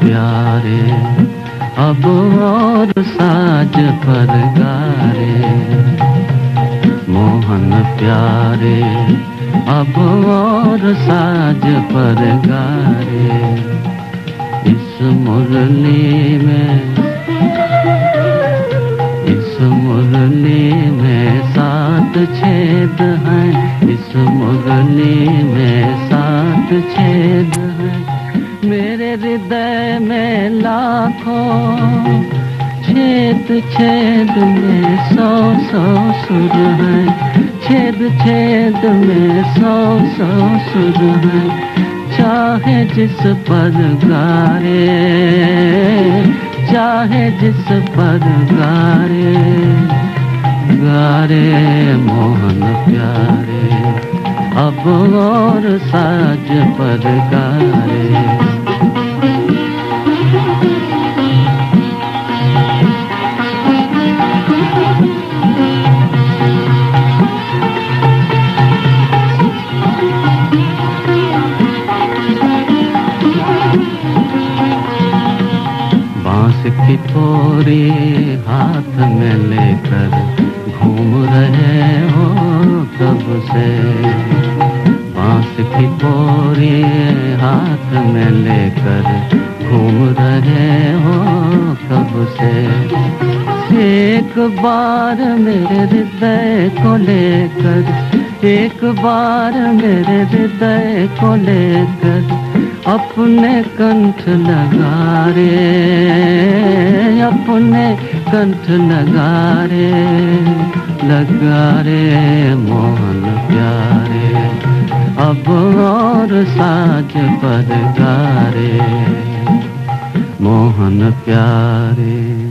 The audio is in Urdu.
پیارے اب اور ساج پر گارے موہن پیارے اب اور ساج پر گارے اس مرلی میں اس مرلی میں سات چھید ہیں اس مرلی میں سات چھید ہیں میرے ہردے میں لاکھوں چھید چھید میں سو سو سر ہے چھید چھید میں سو سو سر ہے چاہے جس پر گارے، چاہے جس پر گارے۔ گارے موہن پیارے، اب اور ساج پر گارے۔ اس کی ٹوری ہاتھ میں لے کر گھوم رہے ہو کب سے بانس کی ٹوری ہاتھ میں لے کر گھوم رہے ہو کب سے ایک بار میرے ہردے کو لے کر، ایک بار میرے ہردے کو لے کر اپنے کنٹھ لگا رے، اپنے کنٹھ لگا رے لگا رے موہن پیارے، اب اور ساج پر گارے موہن پیارے۔